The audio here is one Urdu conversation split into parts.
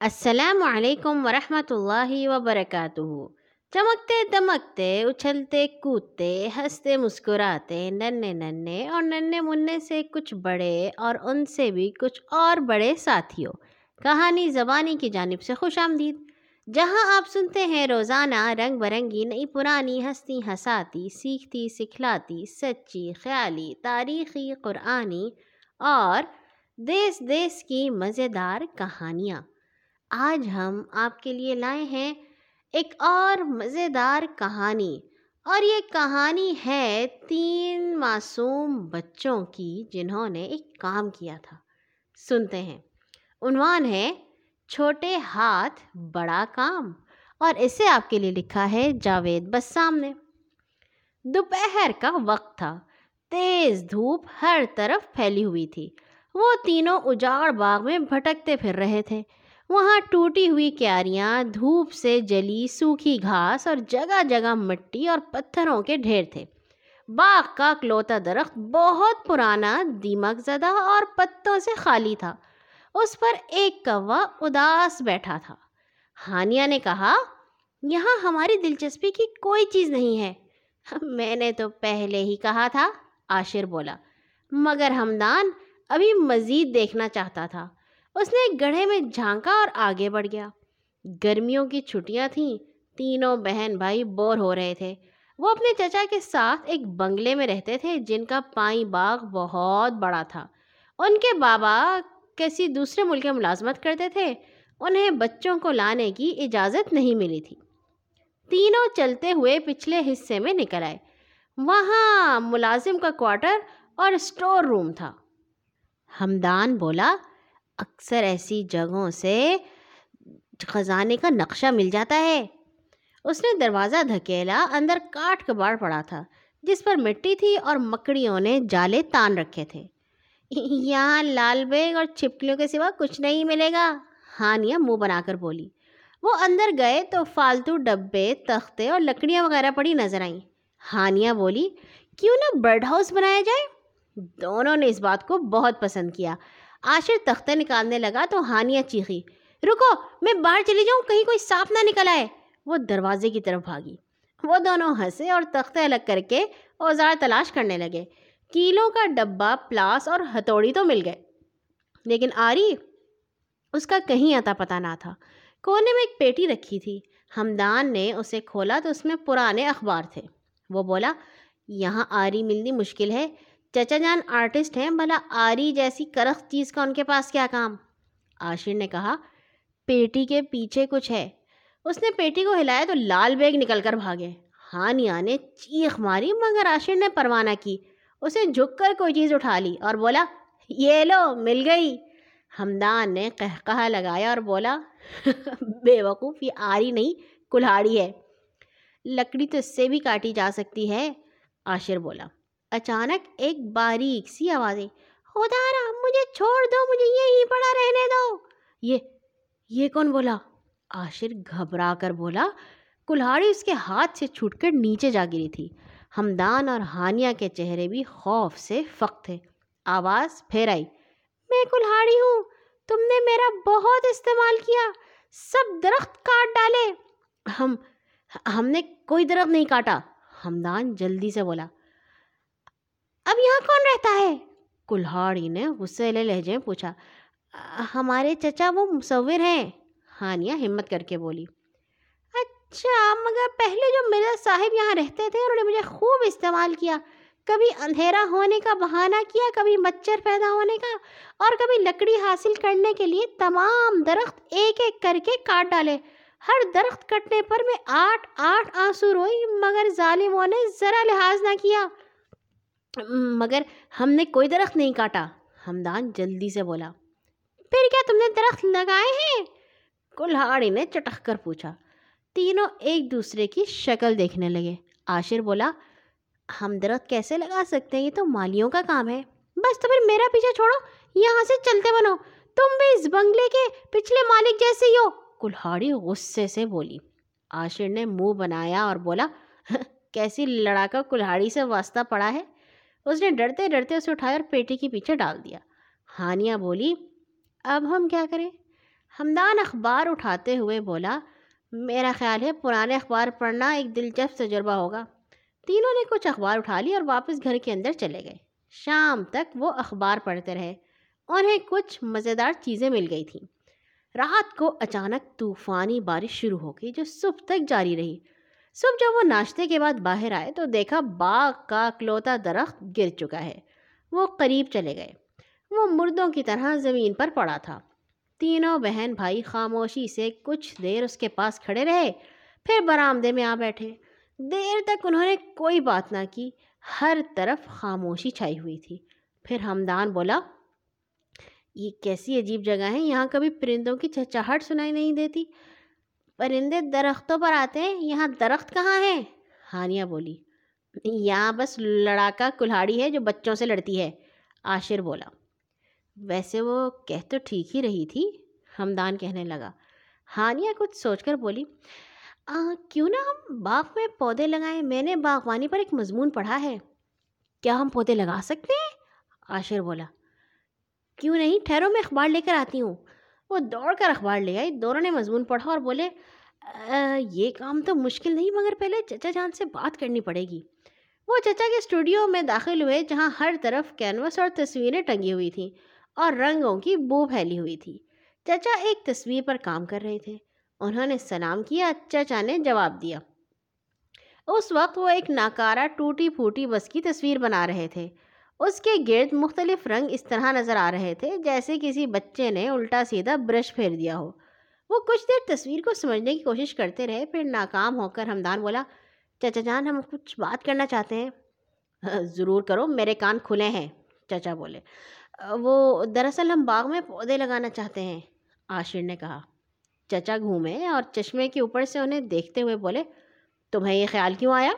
السلام علیکم ورحمۃ اللہ وبرکاتہ۔ چمکتے دمکتے، اچھلتے کودتے، ہنستے مسکراتے ننے ننے اور ننے منع سے کچھ بڑے اور ان سے بھی کچھ اور بڑے ساتھیوں۔ کہانی زبانی کی جانب سے خوش آمدید۔ جہاں آپ سنتے ہیں روزانہ رنگ برنگی، نئی پرانی ہستی ہساتی، سیکھتی، سکھلاتی، سچی، خیالی، تاریخی، قرآنی اور دیس دیس کی مزیدار کہانیاں۔ آج ہم آپ کے لیے لائے ہیں ایک اور مزیدار کہانی۔ اور یہ کہانی ہے تین معصوم بچوں کی جنہوں نے ایک کام کیا تھا۔ سنتے ہیں۔ عنوان ہے چھوٹے ہاتھ بڑا کام۔ اور اسے آپ کے لیے لکھا ہے جاوید بسام نے۔ دوپہر کا وقت تھا۔ تیز دھوپ ہر طرف پھیلی ہوئی تھی۔ وہ تینوں اجاڑ باغ میں بھٹکتے پھر رہے تھے۔ وہاں ٹوٹی ہوئی کیاریاں، دھوپ سے جلی سوکھی گھاس اور جگہ جگہ مٹی اور پتھروں کے ڈھیر تھے۔ باغ کا کلوتا درخت بہت پرانا، دیمک زدہ اور پتوں سے خالی تھا۔ اس پر ایک کوا اداس بیٹھا تھا۔ ہانیہ نے کہا، یہاں ہماری دلچسپی کی کوئی چیز نہیں ہے۔ میں نے تو پہلے ہی کہا تھا عاشر بولا۔ مگر ہمدان ابھی مزید دیکھنا چاہتا تھا۔ اس نے گڑھے میں جھانکا اور آگے بڑھ گیا۔ گرمیوں کی چھٹیاں تھیں، تینوں بہن بھائی بور ہو رہے تھے۔ وہ اپنے چچا کے ساتھ ایک بنگلے میں رہتے تھے جن کا پائیں باغ بہت بڑا تھا۔ ان کے بابا کسی دوسرے ملک میں ملازمت کرتے تھے، انہیں بچوں کو لانے کی اجازت نہیں ملی تھی۔ تینوں چلتے ہوئے پچھلے حصے میں نکل آئے۔ وہاں ملازم کا کوارٹر اور اسٹور روم تھا۔ ہمدان بولا اکثر ایسی جگہوں سے خزانے کا نقشہ مل جاتا ہے۔ اس نے دروازہ دھکیلا، اندر کاٹ کباڑ پڑا تھا، جس پر مٹی تھی اور مکڑیوں نے جالے تان رکھے تھے۔ یہاں لال بیگ اور چھپکلیوں کے سوا کچھ نہیں ملے گا، ہانیہ منہ بنا کر بولی۔ وہ اندر گئے تو فالتو ڈبے، تختے اور لکڑیاں وغیرہ پڑی نظر آئیں۔ ہانیہ بولی، کیوں نہ برڈ ہاؤس بنایا جائے؟ دونوں نے اس بات کو بہت پسند کیا۔ عاشر تختے نکالنے لگا تو ہانیہ چیخی، رکو، میں باہر چلی جاؤں، کہیں کوئی صاف نہ نکل آئے۔ وہ دروازے کی طرف بھاگی۔ وہ دونوں ہنسے اور تختے الگ کر کے اوزار تلاش کرنے لگے۔ کیلوں کا ڈبہ، پلاس اور ہتھوڑی تو مل گئے۔ لیکن آری، اس کا کہیں آتا پتہ نہ تھا۔ کونے میں ایک پیٹی رکھی تھی۔ ہمدان نے اسے کھولا تو اس میں پرانے اخبار تھے۔ وہ بولا، یہاں آری ملنی مشکل ہے۔ چچا جان آرٹسٹ ہیں، بھلا آری جیسی کرخت چیز کا ان کے پاس کیا کام؟ عاشر نے کہا، پیٹی کے پیچھے کچھ ہے۔ اس نے پیٹی کو ہلایا تو لال بیگ نکل کر بھاگے۔ ہانیہ نے چیخ ماری، مگر عاشر نے پروانہ کی۔ اسے جھک کر کوئی چیز اٹھا لی اور بولا، یہ لو، مل گئی۔ ہمدان نے کہا لگایا اور بولا، بے وقوف، یہ آری نہیں، کلہاڑی ہے۔ لکڑی تو اس سے بھی کاٹی جا سکتی ہے، عاشر بولا۔ اچانک ایک باریک سی آوازیں، خدا را، مجھے چھوڑ دو، مجھے یہیں پڑا رہنے دو! یہ یہ کون بولا؟ عاشر گھبرا کر بولا۔ کلہاڑی اس کے ہاتھ سے چھوٹ کر نیچے جا گری تھی۔ ہمدان اور ہانیہ کے چہرے بھی خوف سے فخ تھے۔ آواز پھر آئی، میں کلہاڑی ہوں، تم نے میرا بہت استعمال کیا، سب درخت کاٹ ڈالے۔ ہم ہم نے کوئی درخت نہیں کاٹا۔ ہمدان جلدی سے بولا اب یہاں کون رہتا ہے؟ کلہاڑی نے غصے لے لہجے پوچھا، ہمارے چچا وہ مصور ہیں؟ ہانیہ ہمت کر کے بولی اچھا مگر پہلے جو مرزا صاحب یہاں رہتے تھے، انہوں نے مجھے خوب استعمال کیا۔ کبھی اندھیرا ہونے کا بہانہ کیا، کبھی مچھر پیدا ہونے کا، اور کبھی لکڑی حاصل کرنے کے لیے تمام درخت ایک ایک کر کے کاٹ ڈالے۔ ہر درخت کٹنے پر میں آٹھ آٹھ آنسو روئی، مگر ظالموں نے ذرا لحاظ نہ کیا۔ مگر ہم نے کوئی درخت نہیں کاٹا۔ ہمدان جلدی سے بولا، پھر کیا تم نے درخت لگائے ہیں؟ کلہاڑی نے چٹک کر پوچھا۔ تینوں ایک دوسرے کی شکل دیکھنے لگے۔ عاشر بولا، ہم درخت کیسے لگا سکتے ہیں؟ یہ تو مالیوں کا کام ہے۔ بس تو پھر میرا پیچھے چھوڑو، یہاں سے چلتے بنو۔ تم بھی اس بنگلے کے پچھلے مالک جیسے ہی ہو۔ کلہاڑی غصے سے بولی۔ عاشر نے منہ بنایا اور بولا، کیسی لڑاکا کلہاڑی سے واسطہ پڑا ہے؟ اس نے ڈرتے ڈرتے اسے اٹھایا اور پیٹی کے پیچھے ڈال دیا۔ ہانیہ بولی، اب ہم کیا کریں؟ ہمدان اخبار اٹھاتے ہوئے بولا، میرا خیال ہے پرانے اخبار پڑھنا ایک دلچسپ تجربہ ہوگا۔ تینوں نے کچھ اخبار اٹھا لی اور واپس گھر کے اندر چلے گئے۔ شام تک وہ اخبار پڑھتے رہے۔ انہیں کچھ مزیدار چیزیں مل گئی تھیں۔ رات کو اچانک طوفانی بارش شروع ہو گئی جو صبح تک جاری رہی۔ صبح جب وہ ناشتے کے بعد باہر آئے تو دیکھا باغ کا کلوتا درخت گر چکا ہے۔ وہ قریب چلے گئے۔ وہ مردوں کی طرح زمین پر پڑا تھا۔ تینوں بہن بھائی خاموشی سے کچھ دیر اس کے پاس کھڑے رہے۔ پھر برآمدے میں آ بیٹھے۔ دیر تک انہوں نے کوئی بات نہ کی۔ ہر طرف خاموشی چھائی ہوئی تھی۔ پھر ہمدان بولا، یہ کیسی عجیب جگہ ہے۔ یہاں کبھی پرندوں کی چہچہٹ سنائی نہیں دیتی۔ پرندے درختوں پر آتے ہیں، یہاں درخت کہاں ہے ہانیہ بولی، یہاں بس لڑاکا کلہاڑی ہے جو بچوں سے لڑتی ہے عاشر بولا۔ ویسے وہ کہہ تو ٹھیک ہی رہی تھی، ہمدان کہنے لگا۔ ہانیہ کچھ سوچ کر بولی کیوں نہ ہم باغ میں پودے لگائیں؟ میں نے باغبانی پر ایک مضمون پڑھا ہے۔ کیا ہم پودے لگا سکتے ہیں؟ عاشر بولا، کیوں نہیں؟ ٹھہرو، میں اخبار لے کر آتی ہوں۔ وہ دوڑ کر اخبار لے آئی دونوں نے مضمون پڑھا اور بولے یہ کام تو مشکل نہیں، مگر پہلے چچا جان سے بات کرنی پڑے گی۔ وہ چچا کے اسٹوڈیو میں داخل ہوئے، جہاں ہر طرف کینوس اور تصویریں ٹنگی ہوئی تھیں اور رنگوں کی بو پھیلی ہوئی تھی۔ چچا ایک تصویر پر کام کر رہے تھے۔ انہوں نے سلام کیا، چچا نے جواب دیا۔ اس وقت وہ ایک ناکارہ ٹوٹی پھوٹی بس کی تصویر بنا رہے تھے۔ اس کے گرد مختلف رنگ اس طرح نظر آ رہے تھے جیسے کسی بچے نے الٹا سیدھا برش پھیر دیا ہو۔ وہ کچھ دیر تصویر کو سمجھنے کی کوشش کرتے رہے، پھر ناکام ہو کر ہمدان بولا، چچا جان، ہم کچھ بات کرنا چاہتے ہیں۔ ضرور کرو، میرے کان کھلے ہیں چچا بولے، وہ دراصل ہم باغ میں پودے لگانا چاہتے ہیں عاشر نے کہا۔ چچا گھومے اور چشمے کے اوپر سے انہیں دیکھتے ہوئے بولے، تمہیں یہ خیال کیوں آیا؟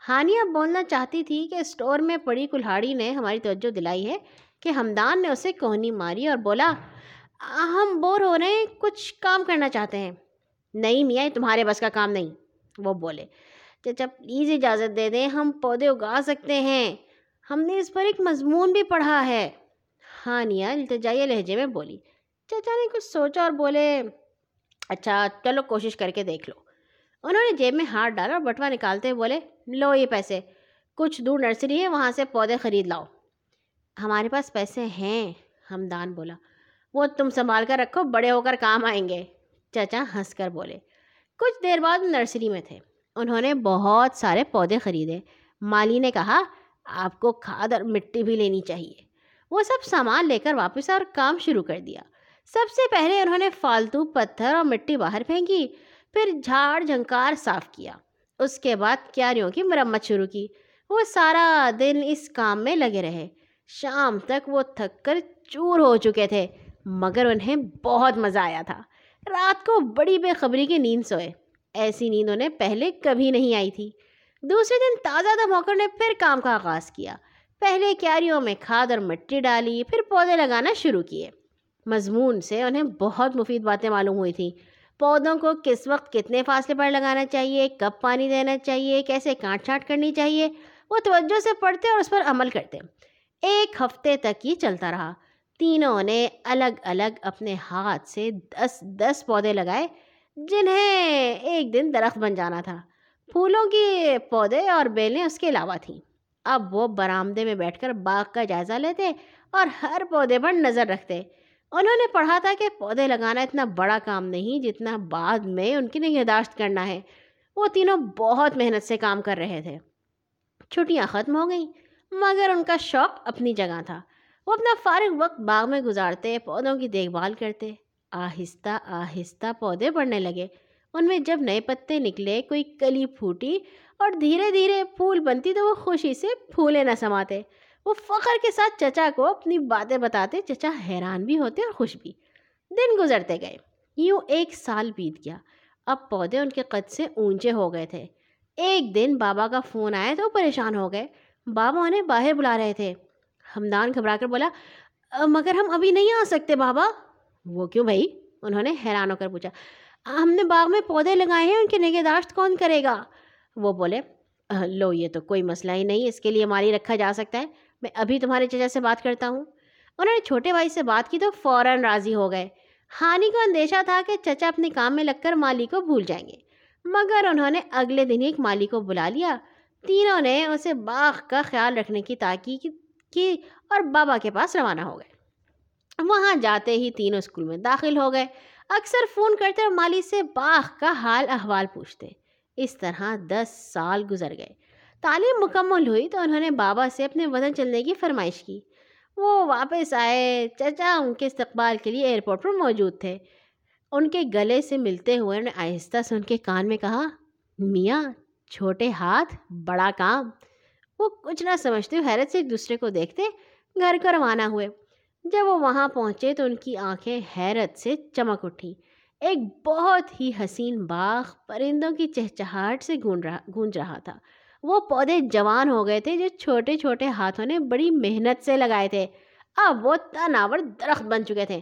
جی، ہانیہ بولنا چاہتی تھی کہ اسٹور میں پڑی کلہاڑی نے ہماری توجہ دلائی ہے کہ ہمدان نے اسے کوہنی ماری اور بولا، ہم بور ہو رہے ہیں، کچھ کام کرنا چاہتے ہیں. نہیں میاں تمہارے بس کا کام نہیں، وہ بولے۔ چچا پلیز اجازت دے دیں، ہم پودے اگا سکتے ہیں۔ ہم نے اس پر ایک مضمون بھی پڑھا ہے۔ ہانیہ التجائیہ لہجے میں بولی۔ چچا نے کچھ سوچا اور بولے اچھا چلو کوشش کر کے دیکھ لو۔ انہوں نے جیب میں ہاتھ ڈالا اور بٹوا نکالتے بولے، لو یہ پیسے، کچھ دور نرسری ہے، وہاں سے پودے خرید لاؤ۔ ہمارے پاس پیسے ہیں، ہمدان بولا۔ وہ تم سنبھال کر رکھو، بڑے ہو کر کام آئیں گے۔ چچا ہنس کر بولے۔ کچھ دیر بعد نرسری میں تھے۔ انہوں نے بہت سارے پودے خریدے۔ مالی نے کہا، آپ کو کھاد اور مٹی بھی لینی چاہیے۔ وہ سب سامان لے کر واپس اور کام شروع کر دیا۔ سب سے پہلے انہوں نے فالتو پتھر اور مٹی باہر پھینکی۔ پھر جھاڑ جھنکار صاف کیا۔ اس کے بعد کیاریوں کی مرمت شروع کی۔ وہ سارا دن اس کام میں لگے رہے۔ شام تک وہ تھک کر چور ہو چکے تھے، مگر انہیں بہت مزہ آیا تھا۔ رات کو بڑی بے خبری کی نیند سوئے۔ ایسی نیند انہیں پہلے کبھی نہیں آئی تھی۔ دوسرے دن تازہ دموکر نے پھر کام کا آغاز کیا۔ پہلے کیاریوں میں کھاد اور مٹی ڈالی، پھر پودے لگانا شروع کیے۔ مضمون سے انہیں بہت مفید باتیں معلوم ہوئی تھیں۔ پودوں کو کس وقت کتنے فاصلے پر لگانا چاہیے؟ کب پانی دینا چاہیے؟ کیسے کاٹ چھانٹ کرنی چاہیے؟ وہ توجہ سے پڑھتے اور اس پر عمل کرتے۔ ایک ہفتے تک یہ چلتا رہا۔ تینوں نے الگ الگ اپنے ہاتھ سے دس دس پودے لگائے، جنہیں ایک دن درخت بن جانا تھا۔ پھولوں کے پودے اور بیلیں اس کے علاوہ تھیں۔ اب وہ برآمدے میں بیٹھ کر باغ کا جائزہ لیتے اور ہر پودے پر نظر رکھتے۔ انہوں نے پڑھا تھا کہ پودے لگانا اتنا بڑا کام نہیں جتنا بعد میں ان کی نگہداشت کرنا ہے۔ وہ تینوں بہت محنت سے کام کر رہے تھے۔ چھٹیاں ختم ہو گئیں، مگر ان کا شوق اپنی جگہ تھا۔ وہ اپنا فارغ وقت باغ میں گزارتے، پودوں کی دیکھ بھال کرتے۔ آہستہ آہستہ پودے بڑھنے لگے۔ ان میں جب نئے پتے نکلے، کوئی کلی پھوٹی اور دھیرے دھیرے پھول بنتی تو وہ خوشی سے پھولے نہ سماتے۔ وہ فخر کے ساتھ چچا کو اپنی باتیں بتاتے چچا حیران بھی ہوتے اور خوش بھی۔ دن گزرتے گئے، یوں ایک سال بیت گیا۔ اب پودے ان کے قد سے اونچے ہو گئے تھے۔ ایک دن بابا کا فون آیا تو پریشان ہو گئے۔ بابا انہیں باہر بلا رہے تھے۔ ہمدان گھبرا کر بولا مگر ہم ابھی نہیں آ سکتے بابا۔ وہ کیوں بھائی؟ انہوں نے حیران ہو کر پوچھا۔ ہم نے باغ میں پودے لگائے ہیں، ان کی نگہداشت کون کرے گا؟ وہ بولے لو، یہ تو کوئی مسئلہ ہی نہیں، اس کے لیے مالی رکھا جا سکتا ہے۔ میں ابھی تمہارے چچا سے بات کرتا ہوں۔ انہوں نے چھوٹے بھائی سے بات کی تو فوراً راضی ہو گئے۔ ہانی کو اندیشہ تھا کہ چچا اپنے کام میں لگ کر مالی کو بھول جائیں گے۔ مگر انہوں نے اگلے دن ایک مالی کو بلا لیا۔ تینوں نے اسے باغ کا خیال رکھنے کی تاکید کی اور بابا کے پاس روانہ ہو گئے۔ وہاں جاتے ہی تینوں اسکول میں داخل ہو گئے۔ اکثر فون کرتے اور مالی سے باغ کا حال احوال پوچھتے۔ اس طرح دس سال گزر گئے۔ تعلیم مکمل ہوئی تو انہوں نے بابا سے اپنے وطن چلنے کی فرمائش کی۔ وہ واپس آئے۔ چچا ان کے استقبال کے لیے ایئرپورٹ پر موجود تھے۔ ان کے گلے سے ملتے ہوئے انہوں نے آہستہ سے ان کے کان میں کہا، میاں، چھوٹے ہاتھ، بڑا کام۔ وہ کچھ نہ سمجھتے ہوئے حیرت سے ایک دوسرے کو دیکھتے گھر کو روانہ ہوئے۔ جب وہ وہاں پہنچے تو ان کی آنکھیں حیرت سے چمک اٹھیں ایک بہت ہی حسین باغ پرندوں کی چہچہاٹ سے گونج رہا گونج رہا تھا۔ وہ پودے جوان ہو گئے تھے جو چھوٹے چھوٹے ہاتھوں نے بڑی محنت سے لگائے تھے۔ اب وہ تناور درخت بن چکے تھے۔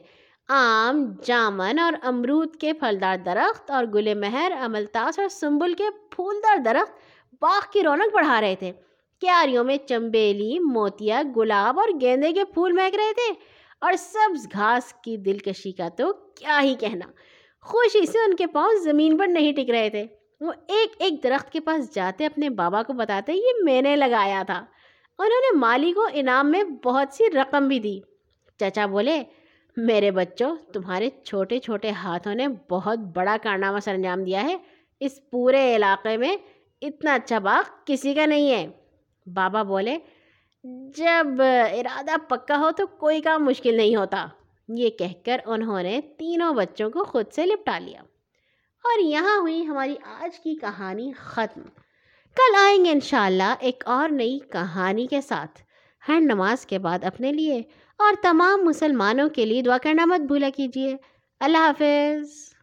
آم، جامن اور امرود کے پھلدار درخت اور گل مہر املتاس اور سنبل کے پھولدار درخت باغ کی رونق بڑھا رہے تھے۔ کیاریوں میں چمبیلی، موتیا، گلاب اور گیندے کے پھول مہک رہے تھے۔ اور سبز گھاس کی دلکشی کا تو کیا ہی کہنا۔ خوشی سے ان کے پاؤں زمین پر نہیں ٹک رہے تھے۔ وہ ایک ایک درخت کے پاس جاتے اپنے بابا کو بتاتے، یہ میں نے لگایا تھا۔ انہوں نے مالی کو انعام میں بہت سی رقم بھی دی۔ چچا بولے، میرے بچوں، تمہارے چھوٹے چھوٹے ہاتھوں نے بہت بڑا کارنامہ سر انجام دیا ہے۔ اس پورے علاقے میں اتنا اچھا باغ کسی کا نہیں ہے۔ بابا بولے، جب ارادہ پکا ہو تو کوئی کام مشکل نہیں ہوتا۔ یہ کہہ کر انہوں نے تینوں بچوں کو خود سے لپٹا لیا۔ اور یہاں ہوئی ہماری آج کی کہانی ختم۔ کل آئیں گے انشاءاللہ ایک اور نئی کہانی کے ساتھ۔ ہر نماز کے بعد اپنے لیے اور تمام مسلمانوں کے لیے دعا کرنا مت بھولا کیجیے۔ اللہ حافظ۔